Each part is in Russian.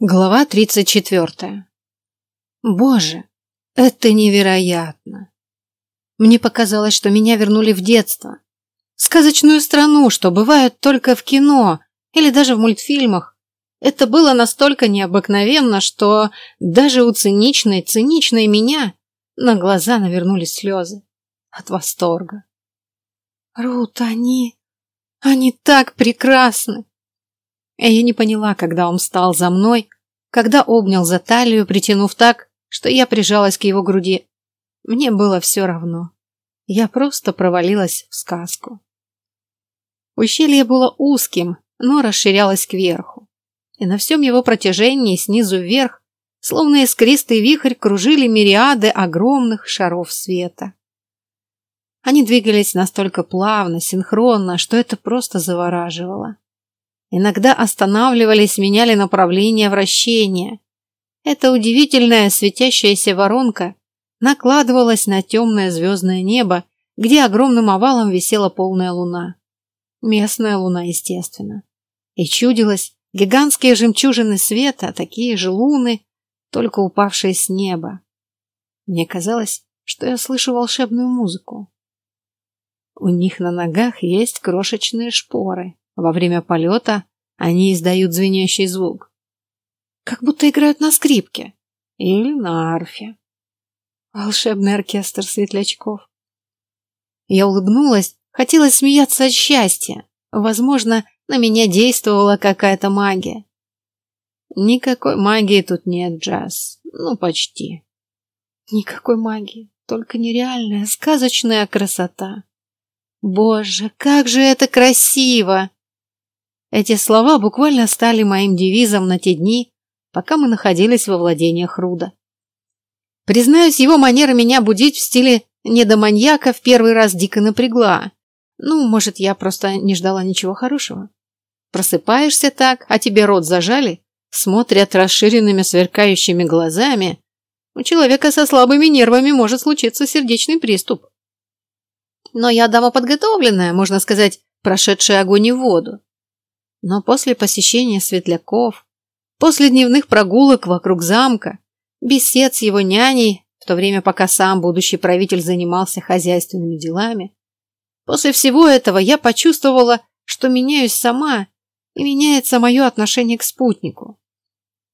Глава 34. Боже, это невероятно. Мне показалось, что меня вернули в детство. Сказочную страну, что бывает только в кино или даже в мультфильмах. Это было настолько необыкновенно, что даже у циничной, циничной меня на глаза навернулись слезы от восторга. Рут, они... они так прекрасны! Я не поняла, когда он встал за мной, когда обнял за талию, притянув так, что я прижалась к его груди. Мне было все равно. Я просто провалилась в сказку. Ущелье было узким, но расширялось кверху. И на всем его протяжении, снизу вверх, словно искристый вихрь, кружили мириады огромных шаров света. Они двигались настолько плавно, синхронно, что это просто завораживало. Иногда останавливались, меняли направление вращения. Эта удивительная светящаяся воронка накладывалась на темное звездное небо, где огромным овалом висела полная луна. Местная луна, естественно. И чудилось гигантские жемчужины света, такие же луны, только упавшие с неба. Мне казалось, что я слышу волшебную музыку. У них на ногах есть крошечные шпоры. Во время полета они издают звенящий звук. Как будто играют на скрипке. Или на арфе. Волшебный оркестр светлячков. Я улыбнулась, хотелось смеяться от счастья. Возможно, на меня действовала какая-то магия. Никакой магии тут нет, Джаз. Ну, почти. Никакой магии, только нереальная, сказочная красота. Боже, как же это красиво! Эти слова буквально стали моим девизом на те дни, пока мы находились во владениях Руда. Признаюсь, его манера меня будить в стиле недоманьяка в первый раз дико напрягла. Ну, может, я просто не ждала ничего хорошего. Просыпаешься так, а тебе рот зажали, смотрят расширенными сверкающими глазами. У человека со слабыми нервами может случиться сердечный приступ. Но я дама подготовленная, можно сказать, прошедшая огонь и воду. Но после посещения светляков, после дневных прогулок вокруг замка, бесед с его няней, в то время пока сам будущий правитель занимался хозяйственными делами, после всего этого я почувствовала, что меняюсь сама и меняется мое отношение к спутнику.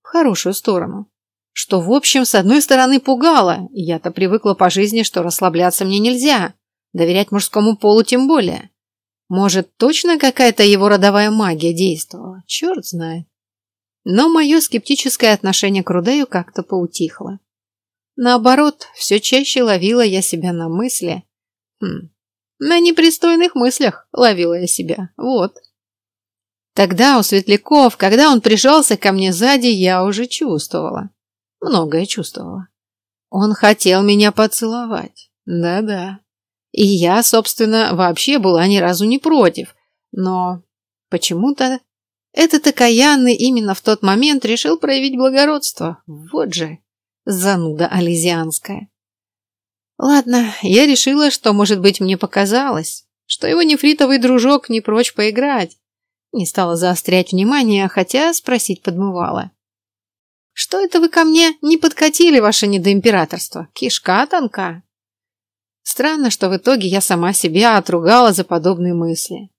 В хорошую сторону. Что, в общем, с одной стороны пугало, я-то привыкла по жизни, что расслабляться мне нельзя, доверять мужскому полу тем более. Может, точно какая-то его родовая магия действовала? Черт знает. Но мое скептическое отношение к Рудею как-то поутихло. Наоборот, все чаще ловила я себя на мысли. Хм, на непристойных мыслях ловила я себя. Вот. Тогда у Светляков, когда он прижался ко мне сзади, я уже чувствовала. Многое чувствовала. Он хотел меня поцеловать. Да-да. И я, собственно, вообще была ни разу не против. Но почему-то этот окаянный именно в тот момент решил проявить благородство. Вот же, зануда ализианская. Ладно, я решила, что, может быть, мне показалось, что его нефритовый дружок не прочь поиграть. Не стала заострять внимание, хотя спросить подмывала. «Что это вы ко мне не подкатили, ваше недоимператорство? Кишка тонка?» Странно, что в итоге я сама себя отругала за подобные мысли.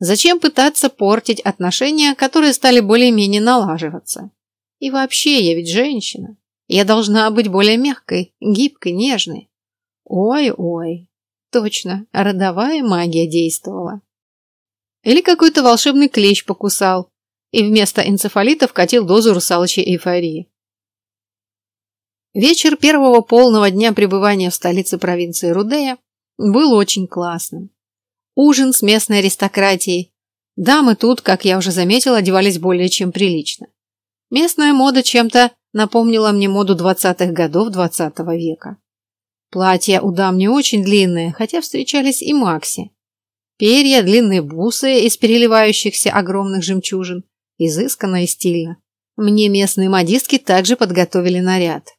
Зачем пытаться портить отношения, которые стали более-менее налаживаться? И вообще, я ведь женщина. Я должна быть более мягкой, гибкой, нежной. Ой-ой. Точно, родовая магия действовала. Или какой-то волшебный клещ покусал, и вместо энцефалита вкатил дозу русалочей эйфории. Вечер первого полного дня пребывания в столице провинции Рудея был очень классным. Ужин с местной аристократией. Дамы тут, как я уже заметила, одевались более чем прилично. Местная мода чем-то напомнила мне моду 20-х годов 20 -го века. Платья у дам не очень длинные, хотя встречались и макси. Перья, длинные бусы из переливающихся огромных жемчужин, изысканно и стильно. Мне местные модистки также подготовили наряд.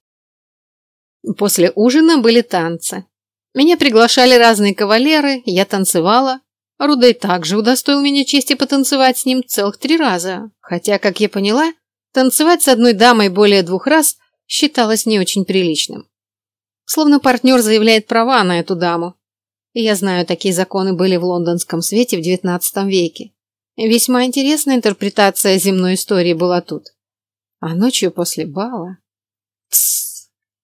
После ужина были танцы. Меня приглашали разные кавалеры, я танцевала. Рудей также удостоил меня чести потанцевать с ним целых три раза. Хотя, как я поняла, Танцевать с одной дамой более двух раз считалось не очень приличным. Словно партнер заявляет права на эту даму. Я знаю, такие законы были в лондонском свете в XIX веке. Весьма интересная интерпретация земной истории была тут. А ночью после бала... Тссс!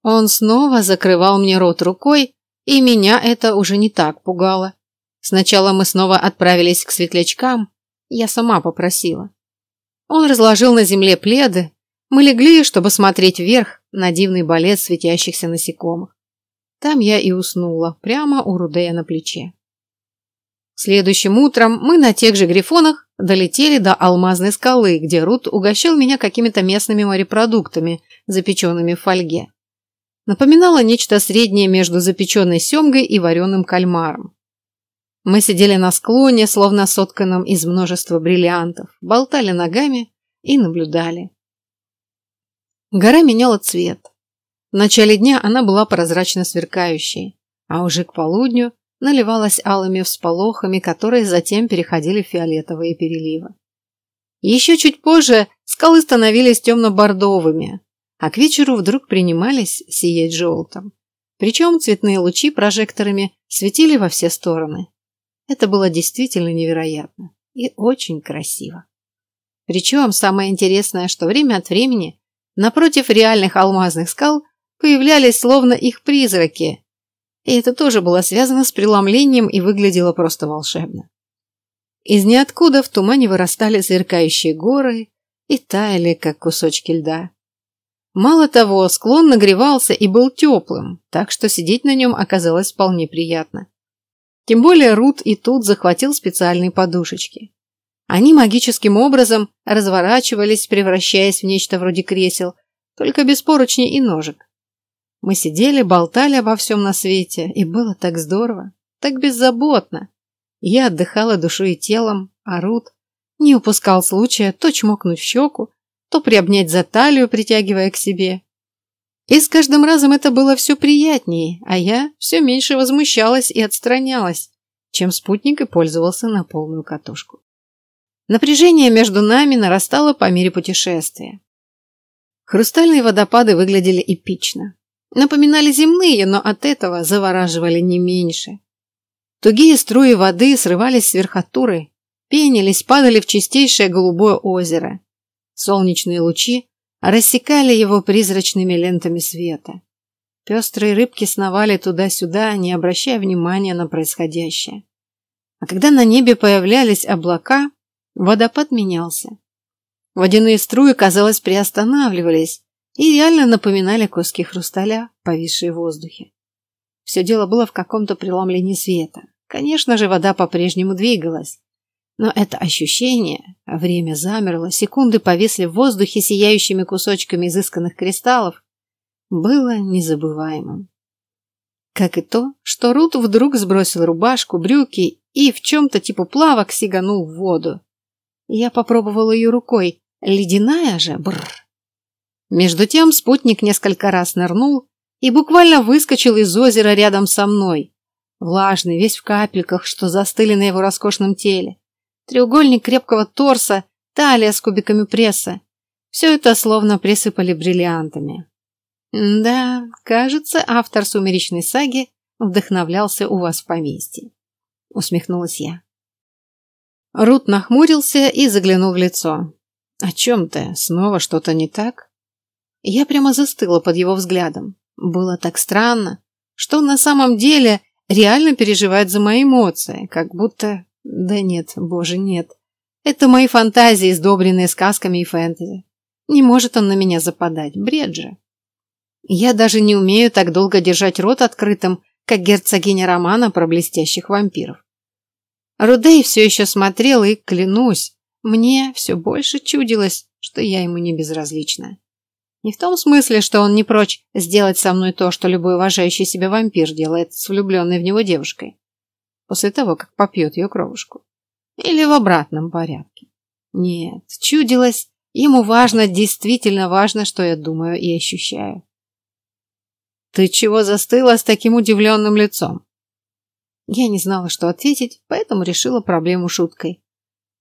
Он снова закрывал мне рот рукой, и меня это уже не так пугало. Сначала мы снова отправились к светлячкам, я сама попросила. Он разложил на земле пледы, мы легли, чтобы смотреть вверх на дивный балет светящихся насекомых. Там я и уснула, прямо у Рудея на плече. Следующим утром мы на тех же грифонах долетели до алмазной скалы, где Рут угощал меня какими-то местными морепродуктами, запеченными в фольге. Напоминало нечто среднее между запеченной семгой и вареным кальмаром. Мы сидели на склоне, словно сотканном из множества бриллиантов, болтали ногами и наблюдали. Гора меняла цвет. В начале дня она была прозрачно сверкающей, а уже к полудню наливалась алыми всполохами, которые затем переходили в фиолетовые переливы. Еще чуть позже скалы становились темно-бордовыми, а к вечеру вдруг принимались сиять желтым. Причем цветные лучи прожекторами светили во все стороны. Это было действительно невероятно и очень красиво. Причем самое интересное, что время от времени напротив реальных алмазных скал появлялись словно их призраки, и это тоже было связано с преломлением и выглядело просто волшебно. Из ниоткуда в тумане вырастали сверкающие горы и таяли, как кусочки льда. Мало того, склон нагревался и был теплым, так что сидеть на нем оказалось вполне приятно. Тем более Рут и тут захватил специальные подушечки. Они магическим образом разворачивались, превращаясь в нечто вроде кресел, только без поручней и ножек. Мы сидели, болтали обо всем на свете, и было так здорово, так беззаботно. Я отдыхала душой и телом, а Рут не упускал случая то чмокнуть в щеку, то приобнять за талию, притягивая к себе. И с каждым разом это было все приятнее, а я все меньше возмущалась и отстранялась, чем спутник и пользовался на полную катушку. Напряжение между нами нарастало по мере путешествия. Хрустальные водопады выглядели эпично. Напоминали земные, но от этого завораживали не меньше. Тугие струи воды срывались с верхотуры, пенились, падали в чистейшее голубое озеро. Солнечные лучи рассекали его призрачными лентами света. Пестрые рыбки сновали туда-сюда, не обращая внимания на происходящее. А когда на небе появлялись облака, водопад менялся. Водяные струи, казалось, приостанавливались, и реально напоминали куски хрусталя, повисшие в воздухе. Все дело было в каком-то преломлении света. Конечно же, вода по-прежнему двигалась. Но это ощущение, время замерло, секунды повисли в воздухе сияющими кусочками изысканных кристаллов, было незабываемым. Как и то, что Рут вдруг сбросил рубашку, брюки и в чем-то типа плавок сиганул в воду. Я попробовала ее рукой. Ледяная же, бррр. Между тем спутник несколько раз нырнул и буквально выскочил из озера рядом со мной. Влажный, весь в капельках, что застыли на его роскошном теле. Треугольник крепкого торса, талия с кубиками пресса. Все это словно присыпали бриллиантами. Да, кажется, автор сумеречной саги вдохновлялся у вас в поместье. Усмехнулась я. Рут нахмурился и заглянул в лицо. «О чем ты? Снова что-то не так?» Я прямо застыла под его взглядом. Было так странно, что он на самом деле реально переживает за мои эмоции, как будто... Да нет, боже, нет. Это мои фантазии, сдобренные сказками и фэнтези. Не может он на меня западать, бред же. Я даже не умею так долго держать рот открытым, как герцогиня романа про блестящих вампиров. Рудей все еще смотрел и, клянусь, мне все больше чудилось, что я ему не безразлична. Не в том смысле, что он не прочь сделать со мной то, что любой уважающий себя вампир делает с влюбленной в него девушкой. После того, как попьет ее кровушку. Или в обратном порядке. Нет, чудилось, ему важно, действительно важно, что я думаю и ощущаю. Ты чего застыла с таким удивленным лицом? Я не знала, что ответить, поэтому решила проблему шуткой.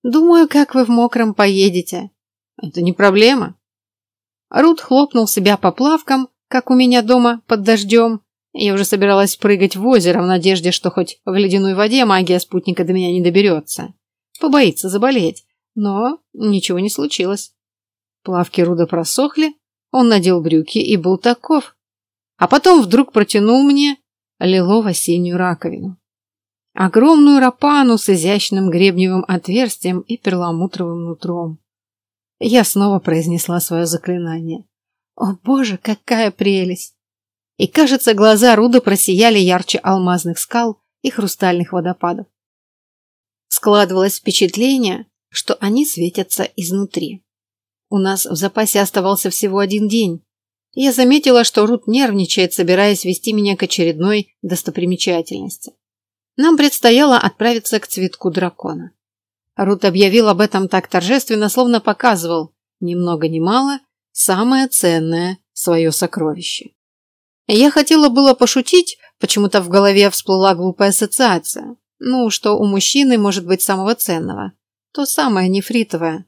Думаю, как вы в мокром поедете. Это не проблема. Рут хлопнул себя по плавкам, как у меня дома под дождем. Я уже собиралась прыгать в озеро в надежде, что хоть в ледяной воде магия спутника до меня не доберется. Побоится заболеть. Но ничего не случилось. Плавки Руда просохли, он надел брюки и был таков. А потом вдруг протянул мне лилово-синюю раковину. Огромную рапану с изящным гребневым отверстием и перламутровым нутром. Я снова произнесла свое заклинание. О боже, какая прелесть! И, кажется, глаза Руда просияли ярче алмазных скал и хрустальных водопадов. Складывалось впечатление, что они светятся изнутри. У нас в запасе оставался всего один день. Я заметила, что Рут нервничает, собираясь вести меня к очередной достопримечательности. Нам предстояло отправиться к цветку дракона. Рут объявил об этом так торжественно, словно показывал, ни много ни мало, самое ценное свое сокровище. Я хотела было пошутить, почему-то в голове всплыла глупая ассоциация. Ну, что у мужчины может быть самого ценного. То самое нефритовое.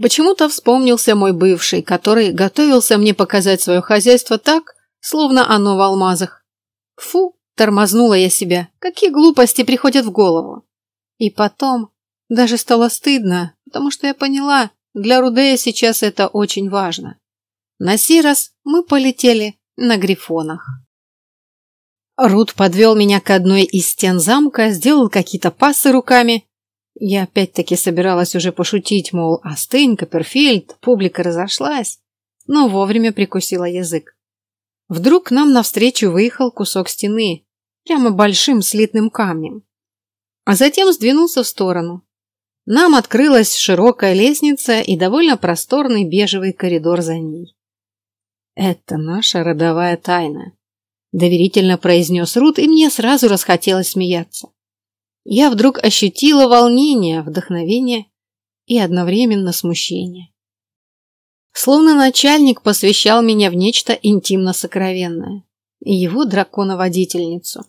Почему-то вспомнился мой бывший, который готовился мне показать свое хозяйство так, словно оно в алмазах. Фу, тормознула я себя. Какие глупости приходят в голову. И потом даже стало стыдно, потому что я поняла, для Рудея сейчас это очень важно. На сей раз мы полетели на грифонах. Руд подвел меня к одной из стен замка, сделал какие-то пасы руками. Я опять-таки собиралась уже пошутить, мол, остынь, Копперфильд, публика разошлась, но вовремя прикусила язык. Вдруг нам навстречу выехал кусок стены, прямо большим слитным камнем, а затем сдвинулся в сторону. Нам открылась широкая лестница и довольно просторный бежевый коридор за ней. «Это наша родовая тайна», – доверительно произнес Рут, и мне сразу расхотелось смеяться. Я вдруг ощутила волнение, вдохновение и одновременно смущение. Словно начальник посвящал меня в нечто интимно-сокровенное, его драконоводительницу.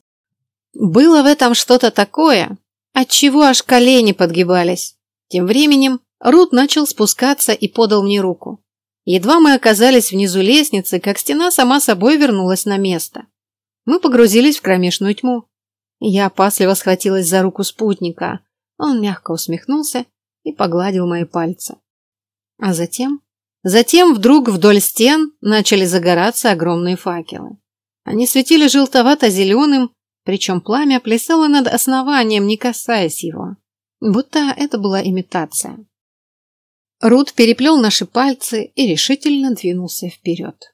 Было в этом что-то такое, Отчего аж колени подгибались. Тем временем Рут начал спускаться и подал мне руку. Едва мы оказались внизу лестницы, как стена сама собой вернулась на место. Мы погрузились в кромешную тьму. Я опасливо схватилась за руку спутника. Он мягко усмехнулся и погладил мои пальцы. А затем... Затем вдруг вдоль стен начали загораться огромные факелы. Они светили желтовато-зеленым, причем пламя плясало над основанием, не касаясь его. Будто это была имитация. Рут переплел наши пальцы и решительно двинулся вперед.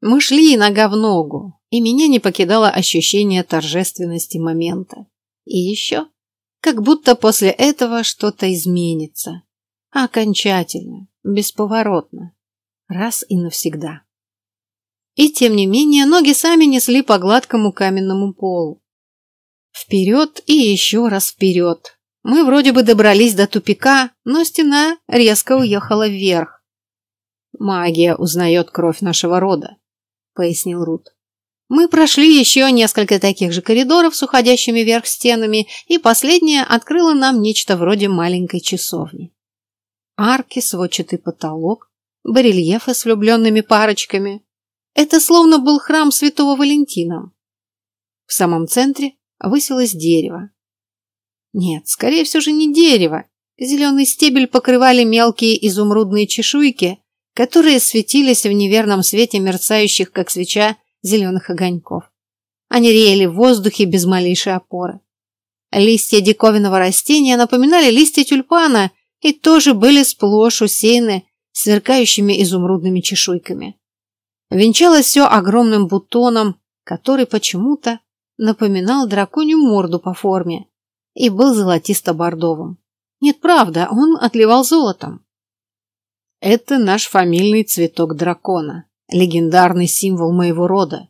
Мы шли нога в ногу, и меня не покидало ощущение торжественности момента. И еще, как будто после этого что-то изменится. Окончательно, бесповоротно, раз и навсегда. И тем не менее ноги сами несли по гладкому каменному полу. Вперед и еще раз вперед. Мы вроде бы добрались до тупика, но стена резко уехала вверх. «Магия узнает кровь нашего рода», — пояснил Рут. Мы прошли еще несколько таких же коридоров с уходящими вверх стенами, и последняя открыла нам нечто вроде маленькой часовни. Арки, сводчатый потолок, барельефы с влюбленными парочками, это словно был храм святого Валентина. В самом центре высилось дерево. Нет, скорее всего же не дерево. Зеленый стебель покрывали мелкие изумрудные чешуйки, которые светились в неверном свете мерцающих, как свеча, зеленых огоньков. Они реяли в воздухе без малейшей опоры. Листья диковинного растения напоминали листья тюльпана и тоже были сплошь усеяны сверкающими изумрудными чешуйками. Венчалось все огромным бутоном, который почему-то напоминал драконью морду по форме и был золотисто-бордовым. Нет, правда, он отливал золотом. Это наш фамильный цветок дракона, легендарный символ моего рода.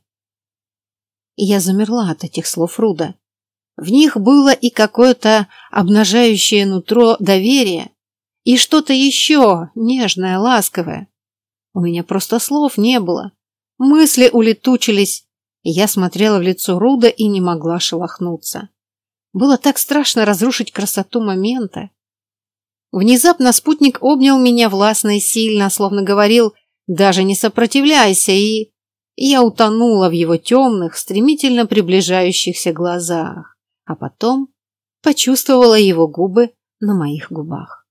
И я замерла от этих слов Руда. В них было и какое-то обнажающее нутро доверие, и что-то еще нежное, ласковое. У меня просто слов не было. Мысли улетучились, и я смотрела в лицо Руда и не могла шелохнуться. Было так страшно разрушить красоту момента. Внезапно спутник обнял меня властно и сильно, словно говорил Даже не сопротивляйся, и... Я утонула в его темных, стремительно приближающихся глазах, а потом почувствовала его губы на моих губах.